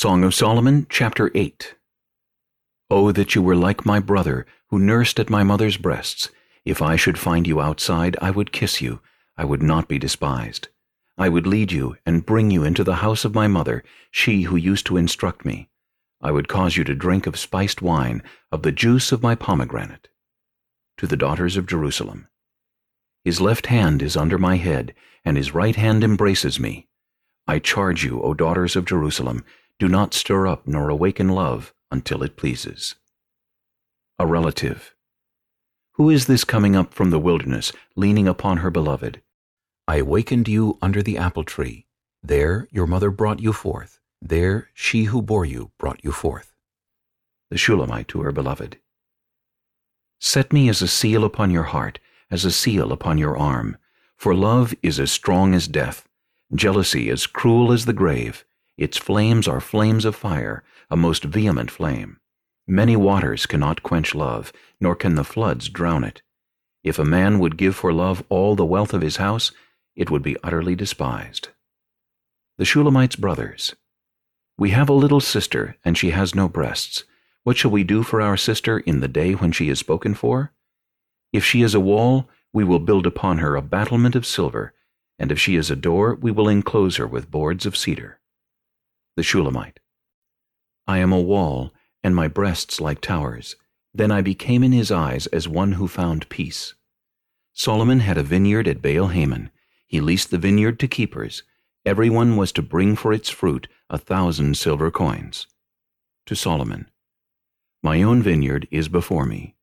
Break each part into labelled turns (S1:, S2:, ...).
S1: Song of Solomon, chapter 8 Oh, that you were like my brother, who nursed at my mother's breasts. If I should find you outside, I would kiss you. I would not be despised. I would lead you and bring you into the house of my mother, she who used to instruct me. I would cause you to drink of spiced wine, of the juice of my pomegranate. To the daughters of Jerusalem. His left hand is under my head, and his right hand embraces me. I charge you, O daughters of Jerusalem, do not stir up nor awaken love until it pleases. A relative. Who is this coming up from the wilderness, leaning upon her beloved? I awakened you under the apple tree. There your mother brought you forth. There she who bore you brought you forth. The Shulamite to her beloved. Set me as a seal upon your heart, as a seal upon your arm. For love is as strong as death, Jealousy as cruel as the grave. Its flames are flames of fire, a most vehement flame. Many waters cannot quench love, nor can the floods drown it. If a man would give for love all the wealth of his house, it would be utterly despised. The Shulamite's brothers. We have a little sister, and she has no breasts. What shall we do for our sister in the day when she is spoken for? If she is a wall, we will build upon her a battlement of silver, and if she is a door, we will enclose her with boards of cedar. The Shulamite. I am a wall, and my breasts like towers. Then I became in his eyes as one who found peace. Solomon had a vineyard at Baal Hamon. He leased the vineyard to keepers. Every one was to bring for its fruit a thousand silver coins. To Solomon. My own vineyard is before me.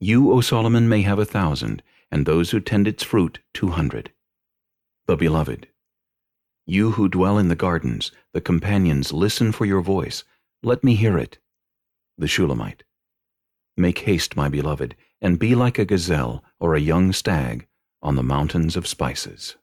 S1: You, O Solomon, may have a thousand, and those who tend its fruit two hundred the beloved. You who dwell in the gardens, the companions, listen for your voice. Let me hear it. The Shulamite. Make haste, my beloved, and be like a gazelle or a young stag on the mountains of spices.